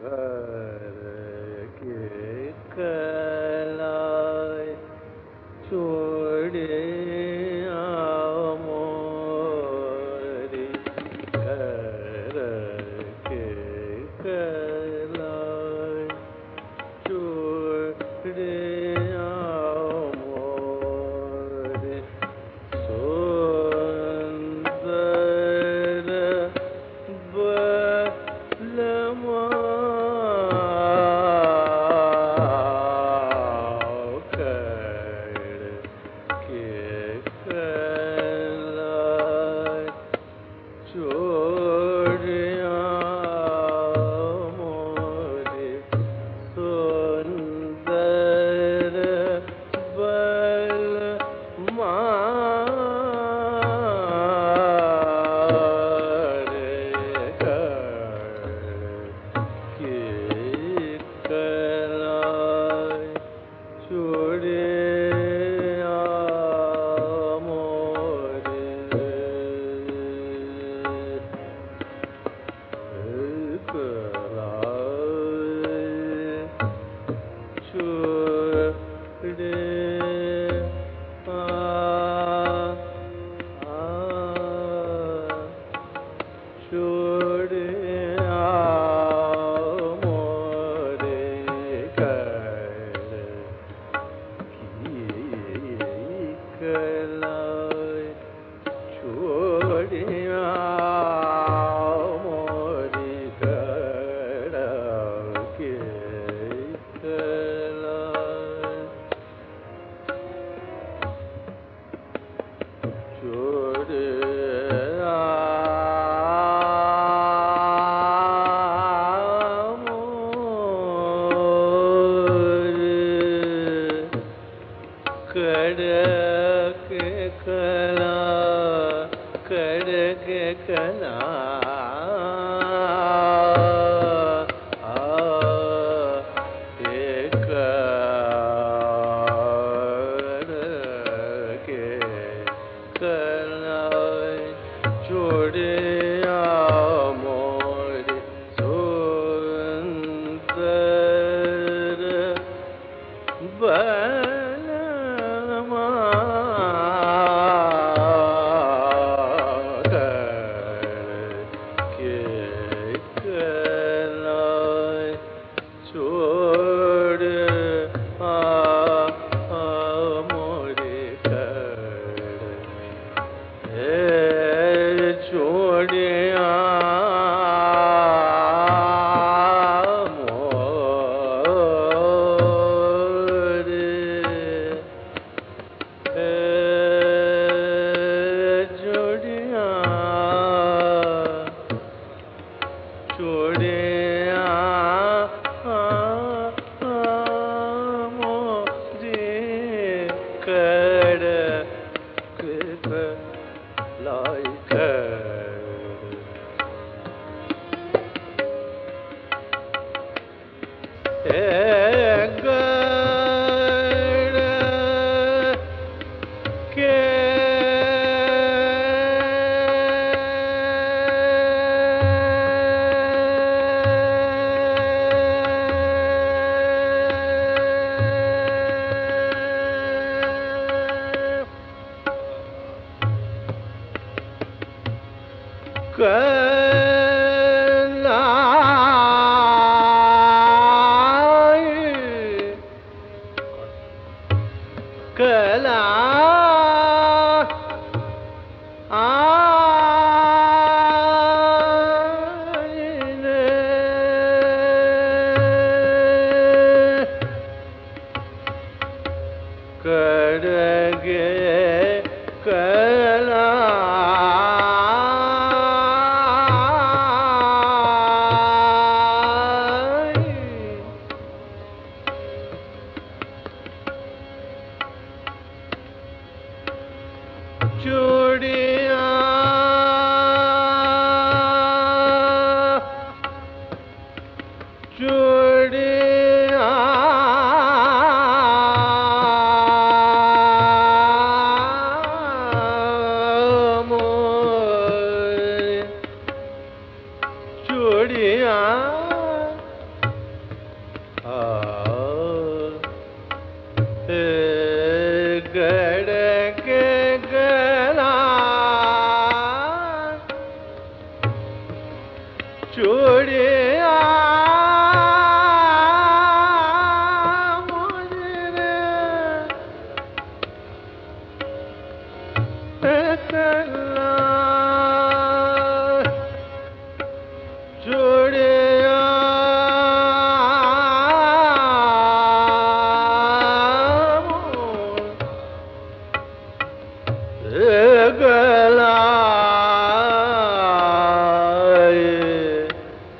呃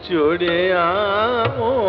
চড়ে আমো।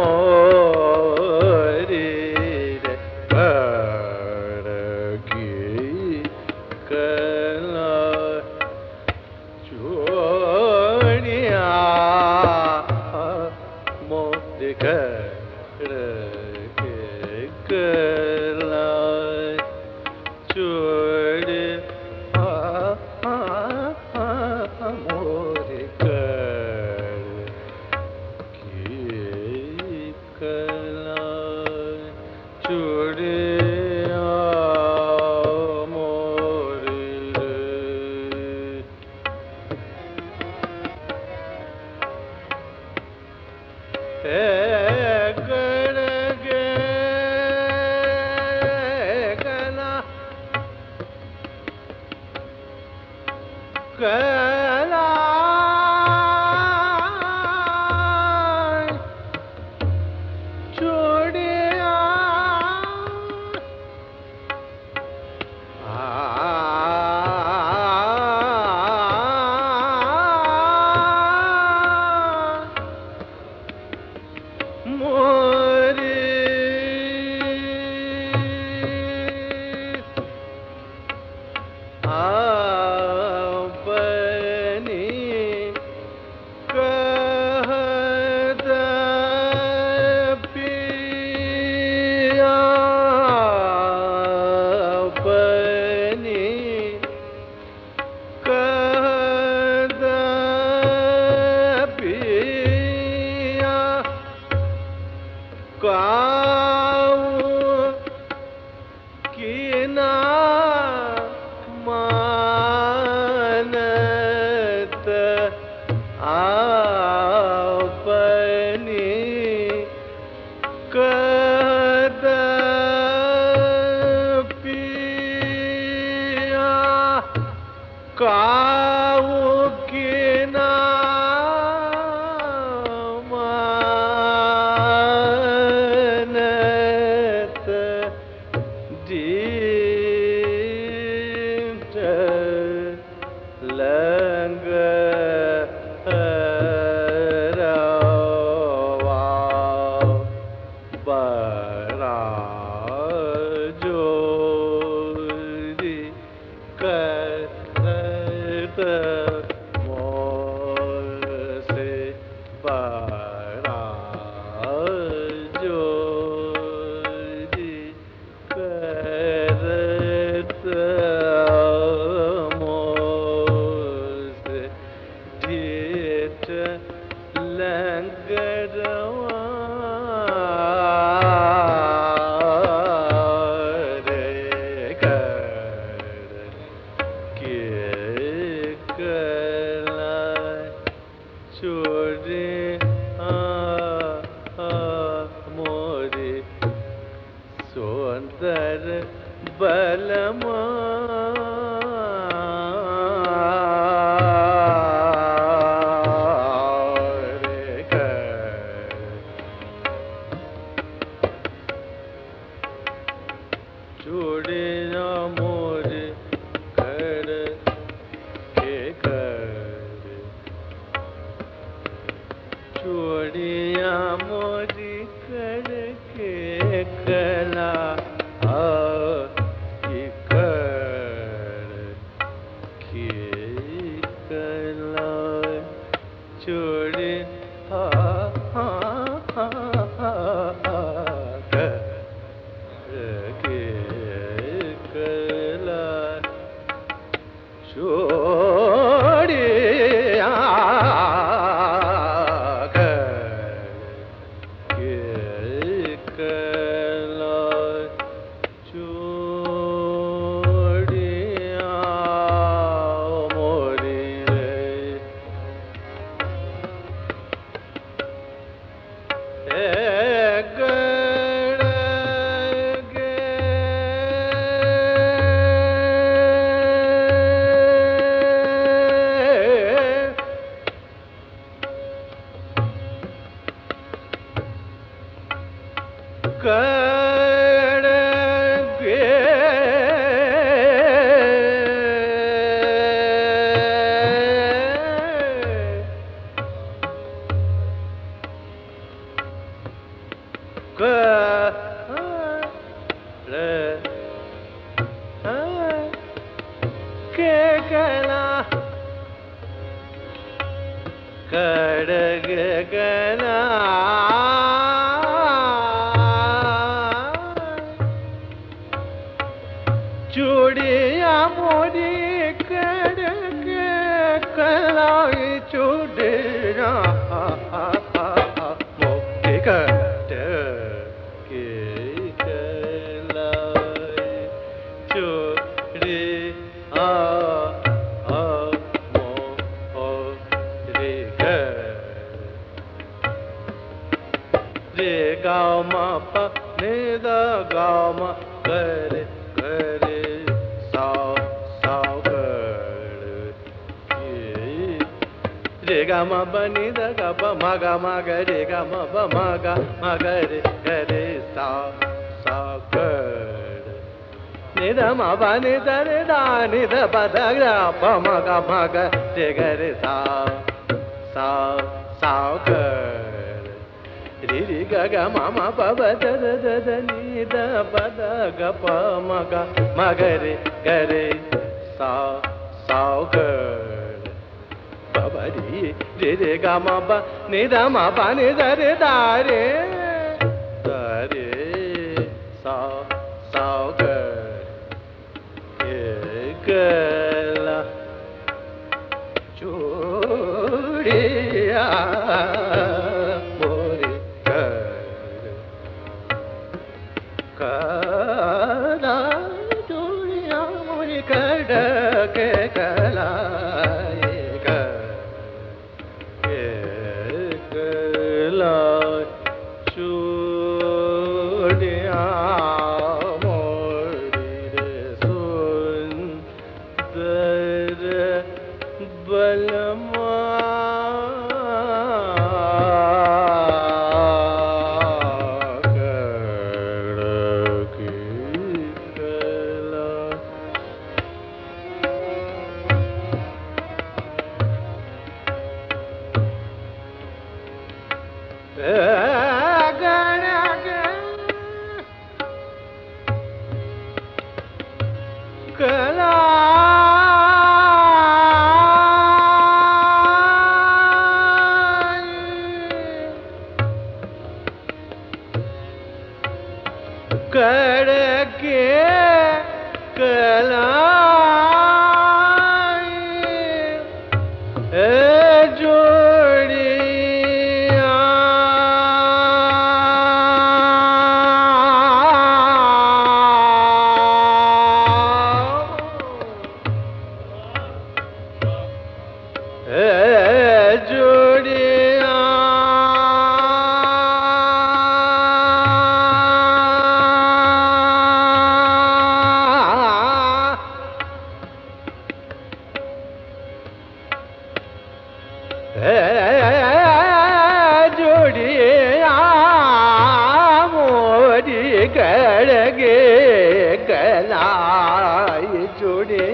रे गाँव मा प नि द गाँव मा गरे गरे साव साव गड़ रे गा मा ब नि द गा ब मा गा मा ग रे गा मा ब मा गा मा ग रे ग रे साव साव गड़ नि द मा ब नि द रे दा नि द प द गा प मा गा मा ग रे ग रे साव साव साव गड़ రిరి గగ మమ పవ నీద పద గ ప మగ మగరి గరి సా సావు గబరి రిరి గ మ ప నిద మ ప నిద రి దారే దారే సా సావు గల చూడియా đi đĩa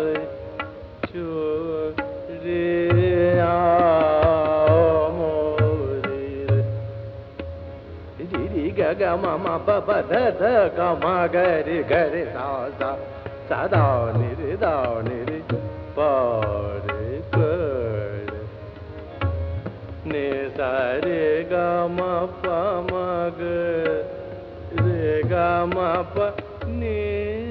ಗ ಮ ಮ ಪ ಪ ಧ ಧ ಗ ಮ ಗ ರಿ ಗ ರಿ ಸ ಸ ಸ ದ ನಿ ರಿ ದ ನಿ ರಿ ಪ ರಿ ಪ ರಿ ನಿ ಸ ರಿ ಗ ಮ ಪ ಮ ಗ ರಿ ಗ ಮ ಪ ನಿ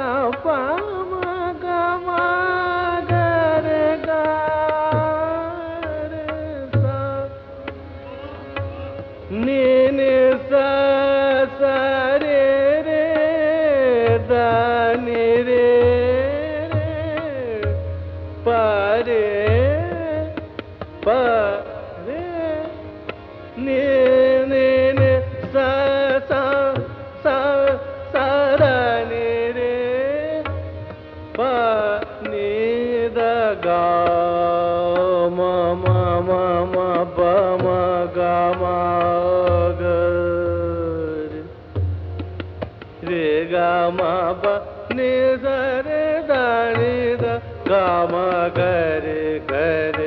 தப்பா गी सरे दाी गा मा गरे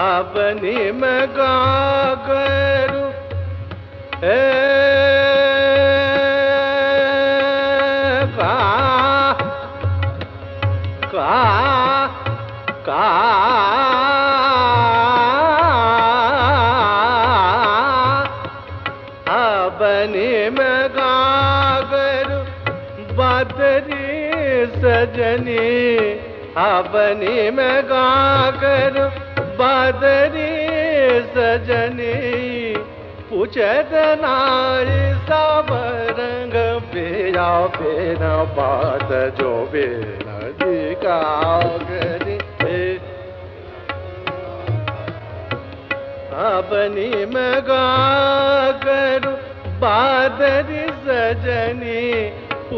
अपनी मैं गा करूँ सजनी अपनी में गागर बादरी सजनी। पूछत नारी सब रंग पेरा पेरा बात जो बेन दिखागरी अपनी में गा करू बादरी सजनी।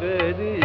对的。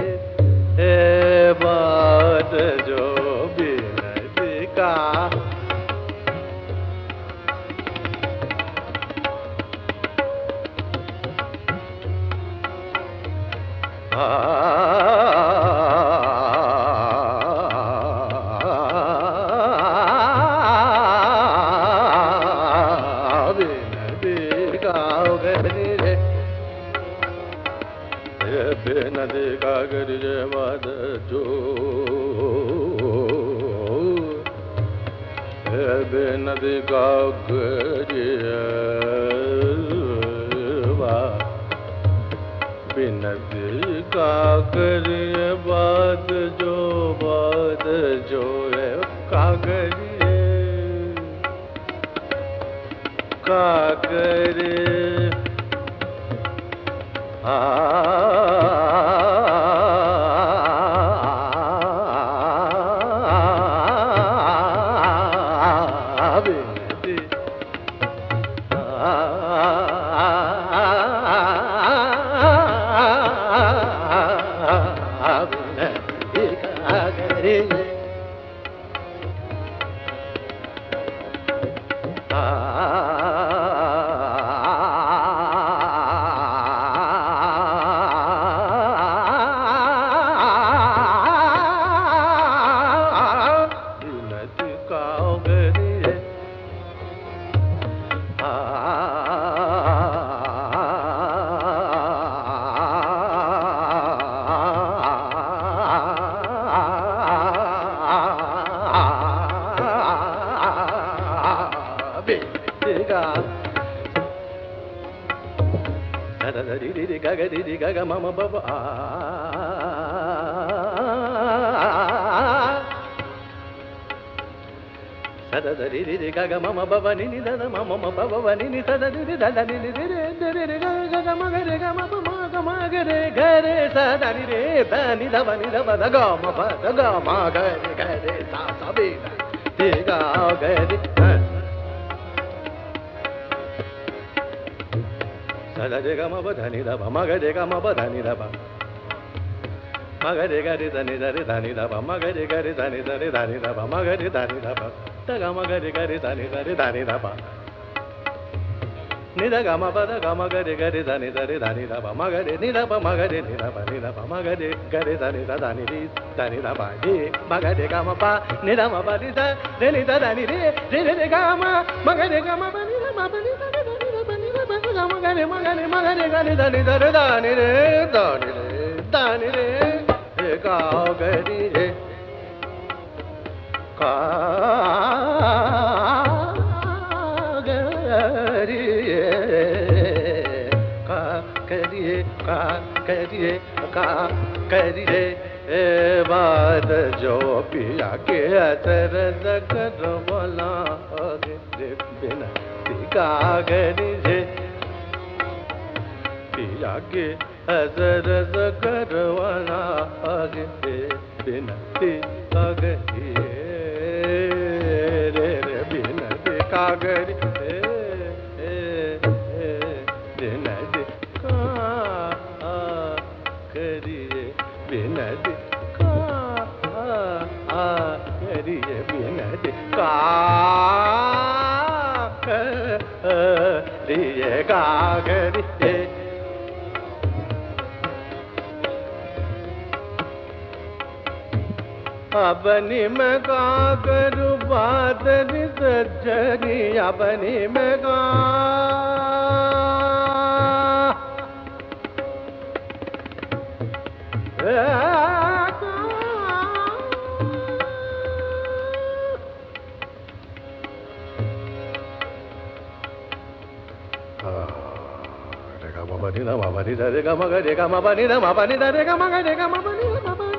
భవని నిదద మమ భవని నిదద నిదద నిదిరే గగ మగరే గ మమ మగ మగరే గరే సదని రే దని దవ నిదవ దగ మప దగ మగ గరే సా సబే దేగ గరే సదరి గమ బధని దవ మగరి గమ బధని దవ మగరి గరి ధని ధరి ధని దవ మగరి గరి ధని ధరి ధని దవ మగరి ధని దవ గమ గరి గరి దని దని దని దప నిద గమ పద గమ గరి గరి దని దని దని దప మగరి నిదప మగరి నిదప నిదప మగరి గరి దని ద దని రి దని దప డి మగరి గమ ప నిదమ ప ని ద ని ద దని రి రి రి గమ మగరి గమ ప ని మ ప ని ద ని ద ద గమ గరి మగరి మగరి గరి దని దని దని దని రే గరి రే. करिए का करिए करिए बात जो पिया के करवाना आगे बिनती कागरिए ಕಾಗರಿ ಬಿನದಿ ಕಾರಿಯೇ ಬಿನದಿ ಕಾರಿಯೇ ಬಿನದಿ ಕಾರಿಯೇ ಕಾಗರಿ कागरिए अपनी में का करू बात सज्जनी अपनी में mama ni da re ga ma ga re ga ma ba ni da ma ba ni da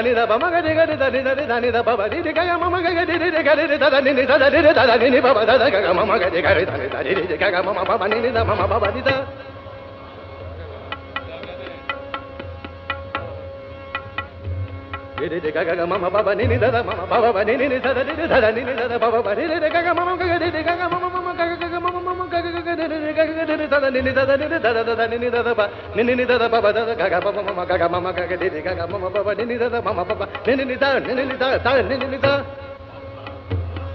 దని ద బమ గరి గరి దని దని దని ద బబ రి రి గయ మమ గరి రి రి గరి రి దని ని ద రి రి ద దని ని బబ ద ద గ మమ గరి గరి దని ద రి రి గ గ మమ బబ ని ని ద మమ బబ రి ద గగ మమ బబ ని ని ద మమ బబ ని ని ద ద ని ద ని ద బబ రి రి గగ మమ గరి రి గగ మమ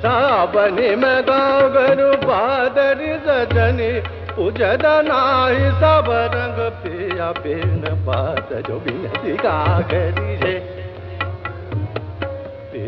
ಸಾಬನಿ ಮಗಾಗನು ಪಾದರಿ ಸಜನಿ ಪುಜದ ನಾಯಿ ಸಬರಂಗ ಪಿಯ ಪೇನ ಪಾದ ಜೊ ಬಿನತಿ ಕಾಗರಿ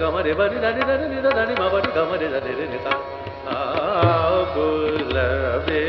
గమరి బరి దని దని నిదని మవరి గమరి దని నిత ఆ కులవే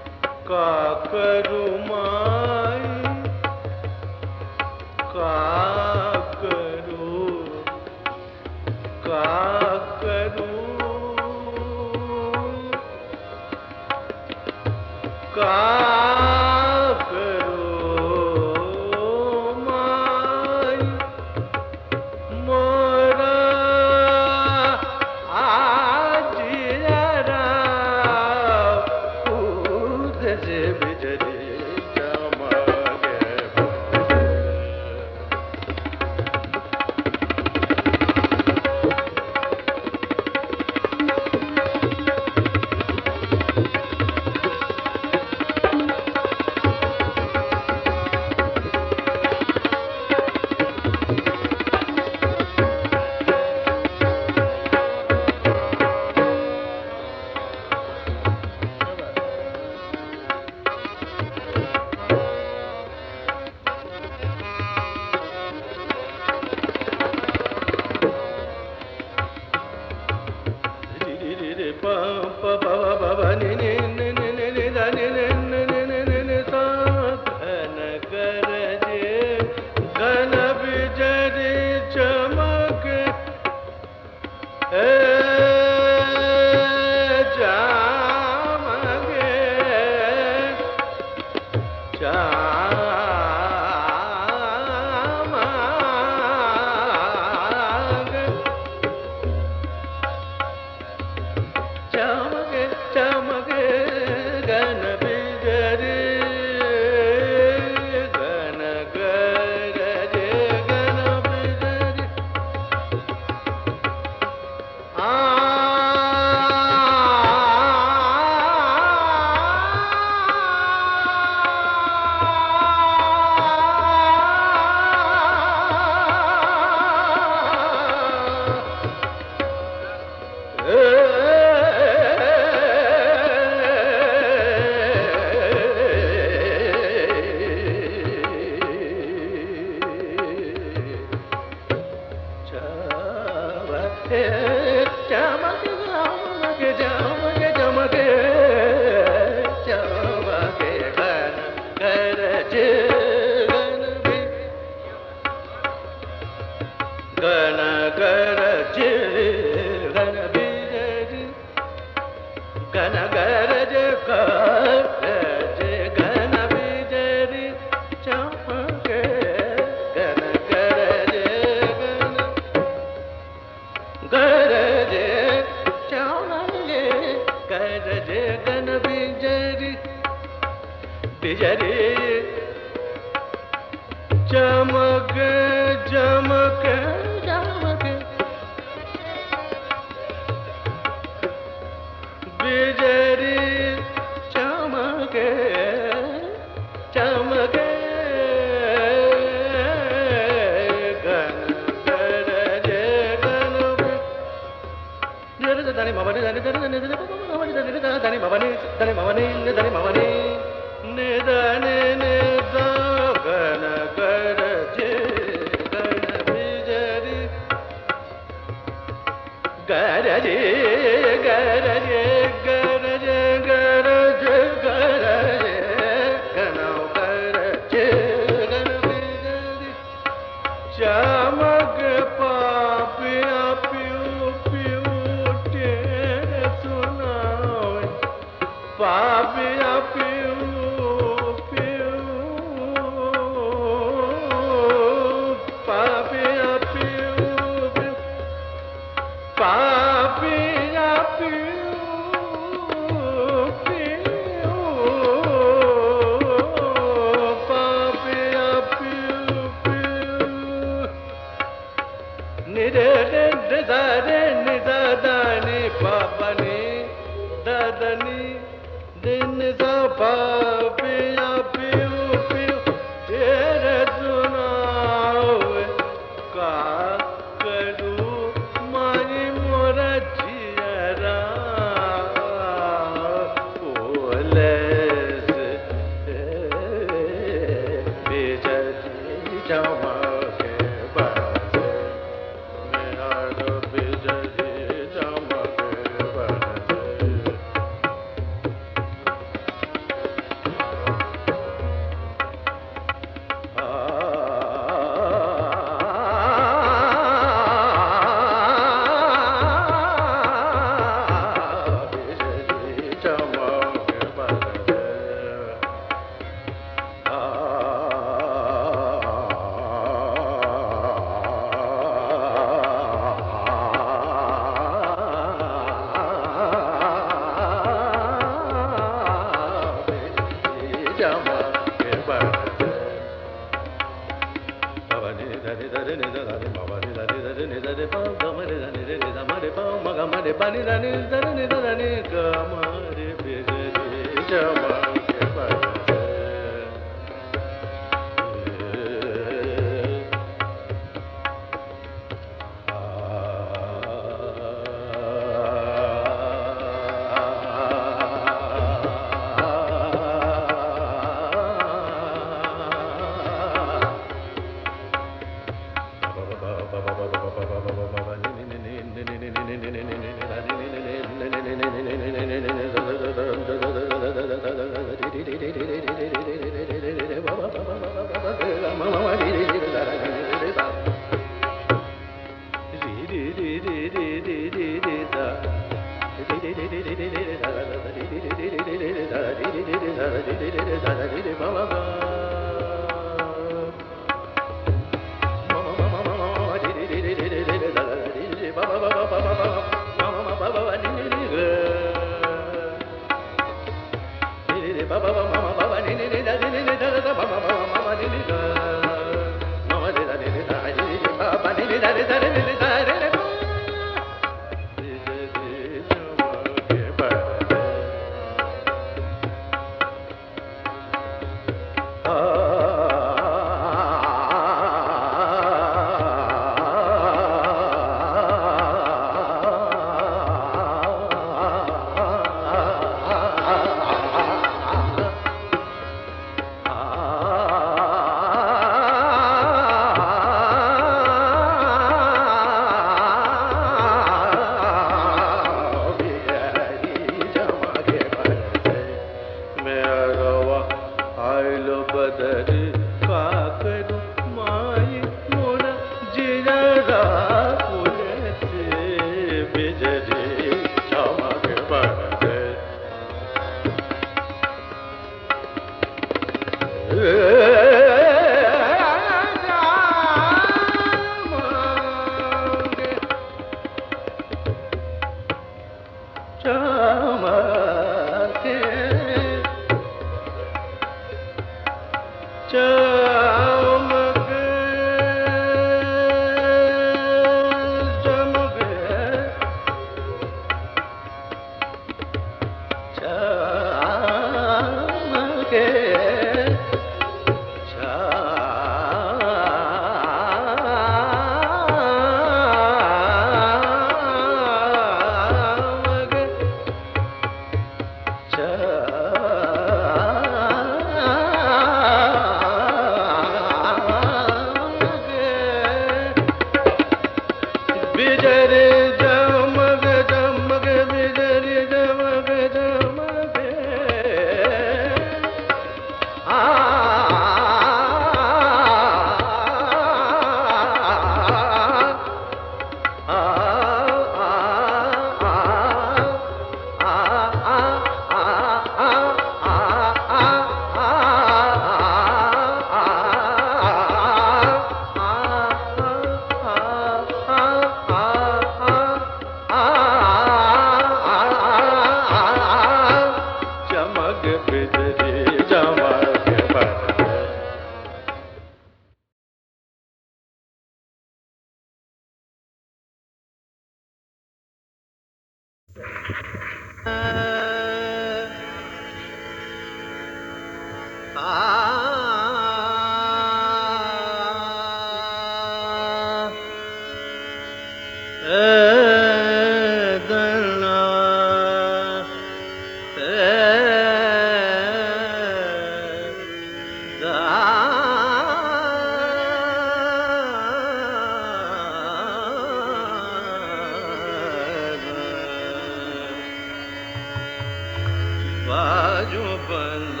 ਬਾਜੂ ਬੰਦ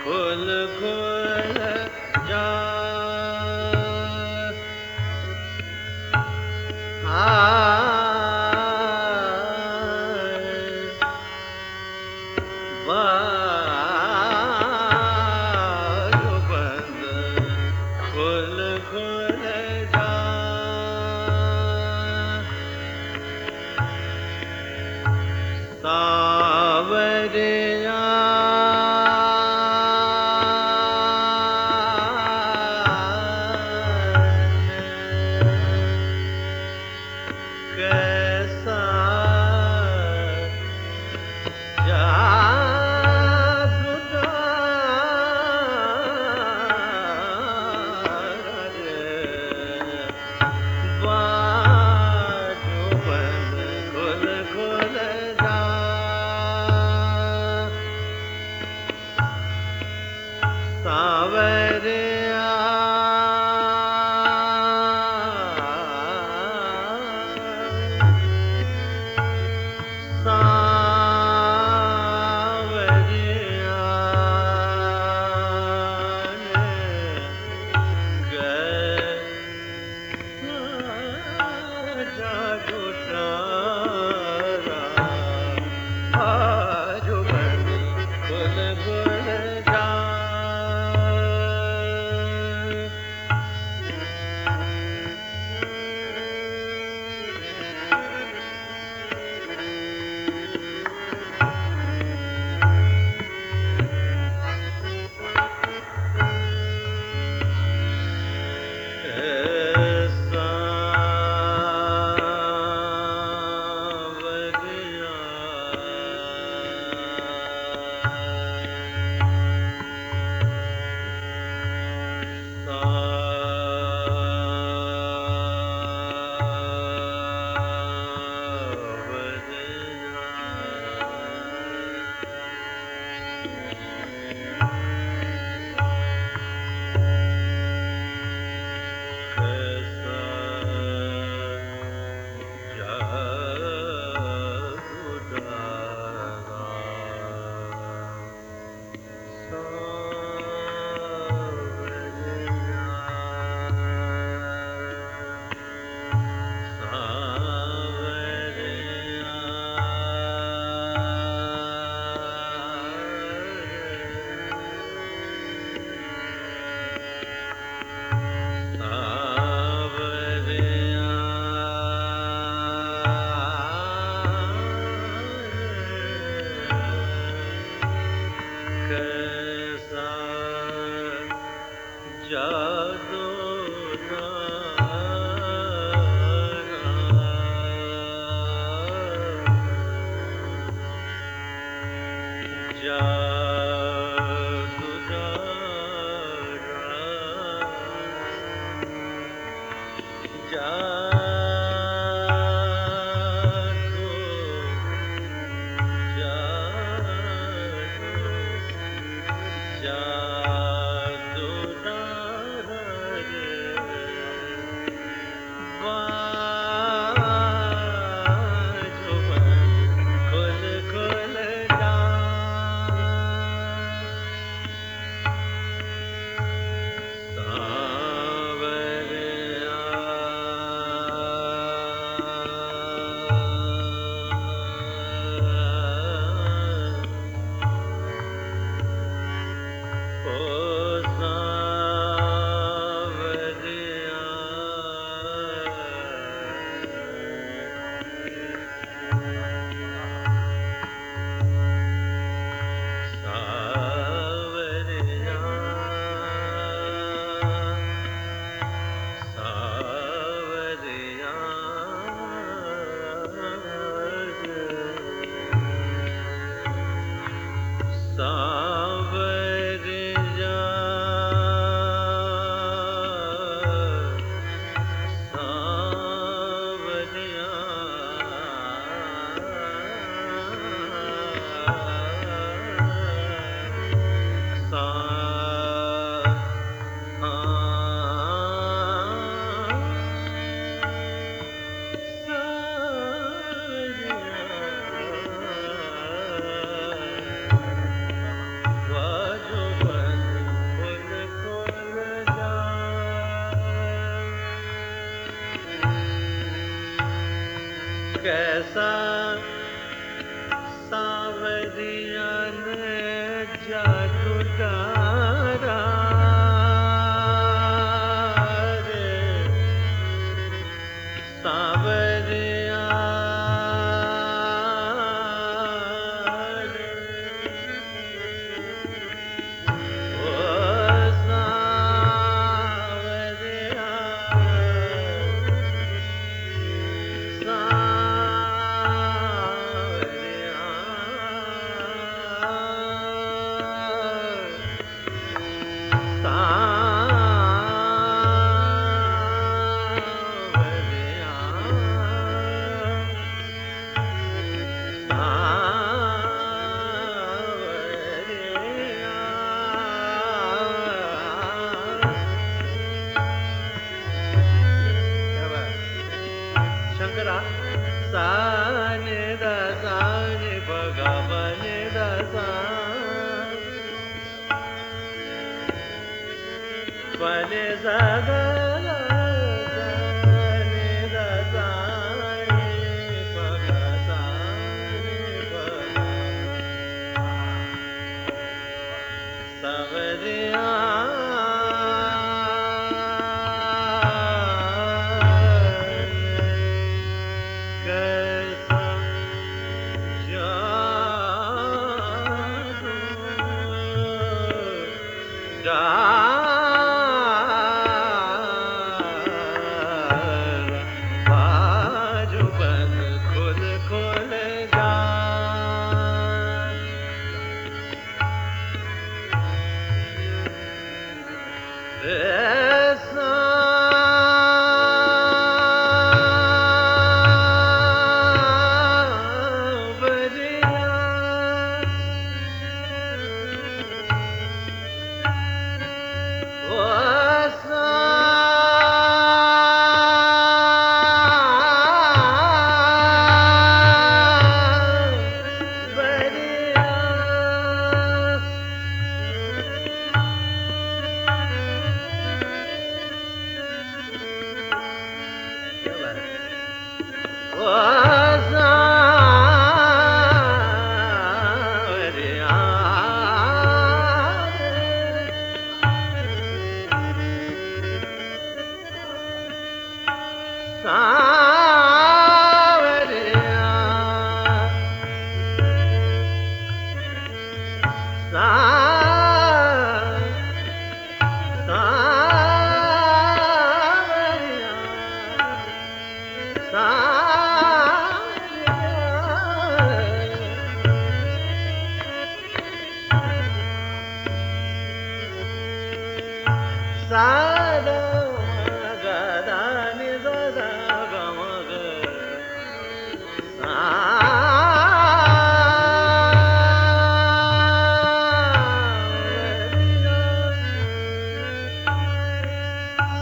ਖੁੱਲ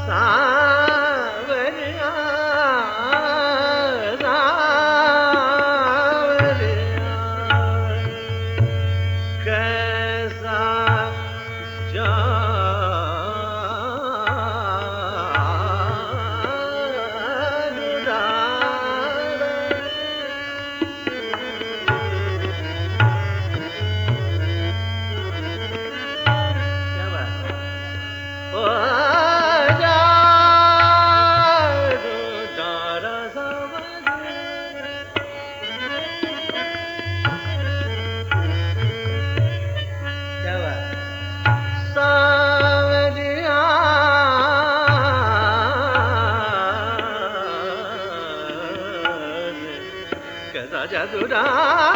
sa good. Ah.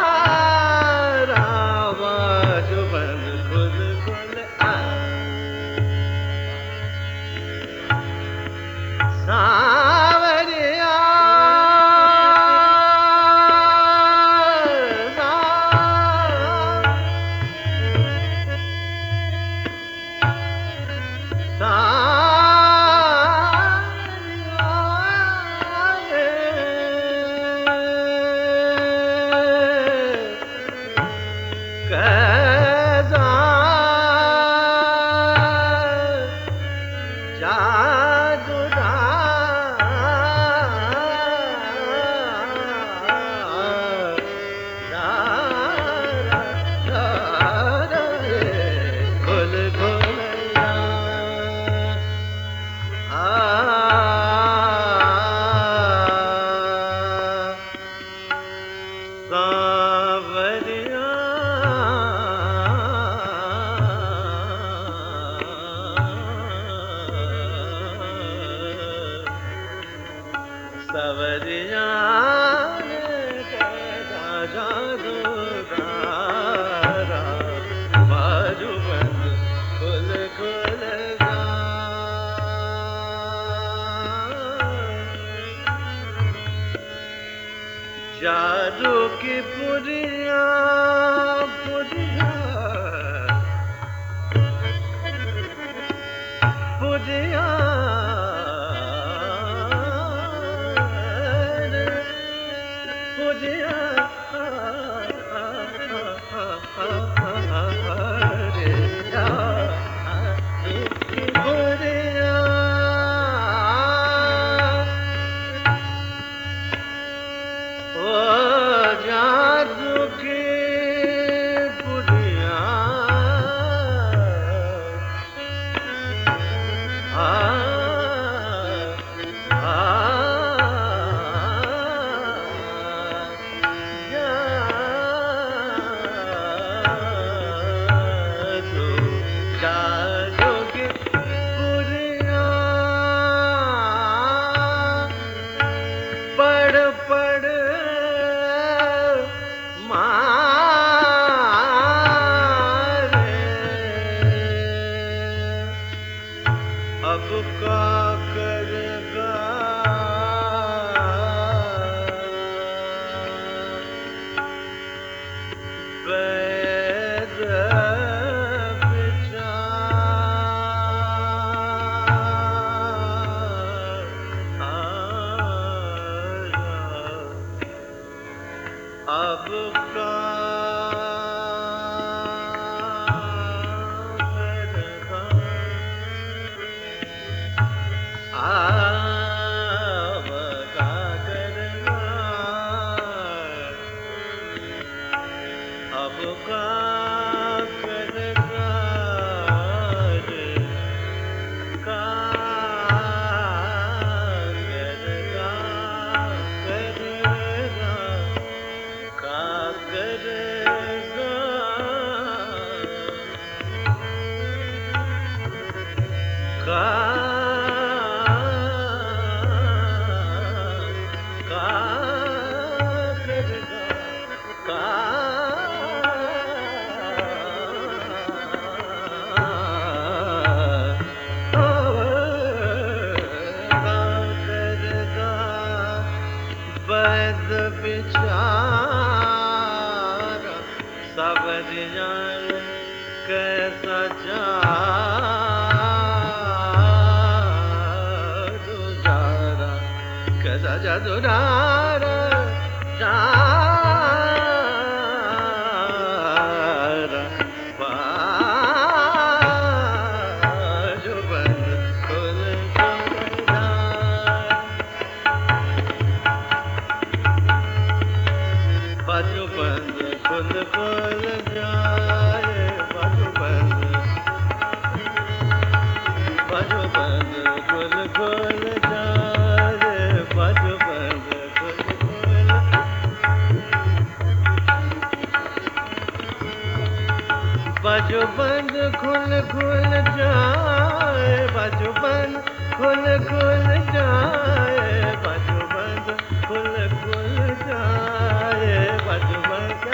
खुल खुल जाए बजू बज खुल खुल जाए बजू बज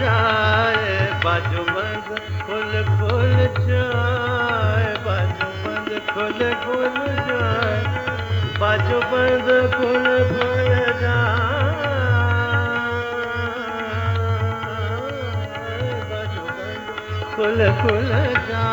जाए बजू बज खुल खुल जाए बजू बज खुल खुल जाए बजू बज खुल खुल जाए खुल खुल जा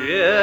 Yeah.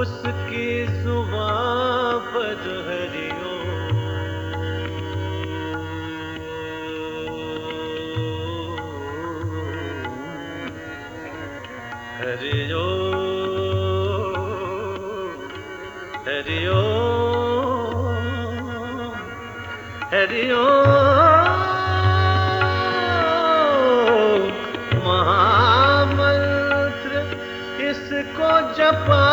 उसकी जुबां पर हरिओ हरिओ हरि ओम हरि ओम महामंत्र इसको जपा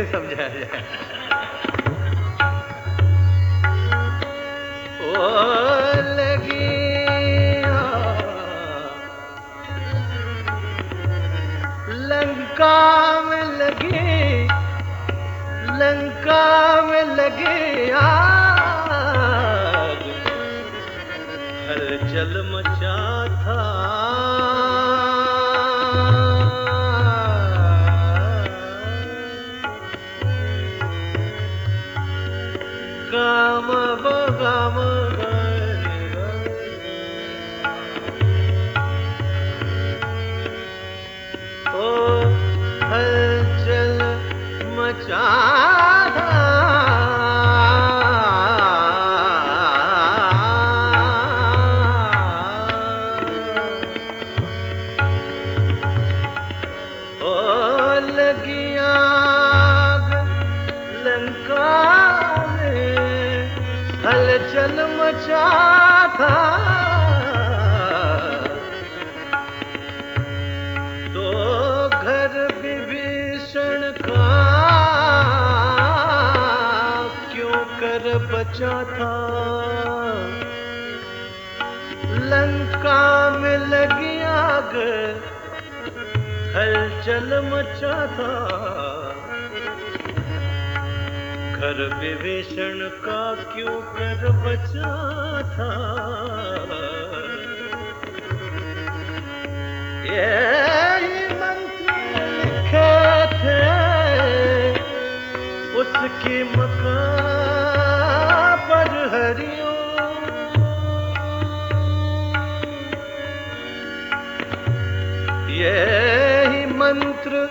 कैसे समझाया जाए। मचा था तो घर विभीषण का क्यों कर बचा था लंका में लगी आग, हलचल मचा था घर विभीषण का क्यों कर बचा था? ये मंत्र थे, उसकी मका पर हरिओ यही मंत्र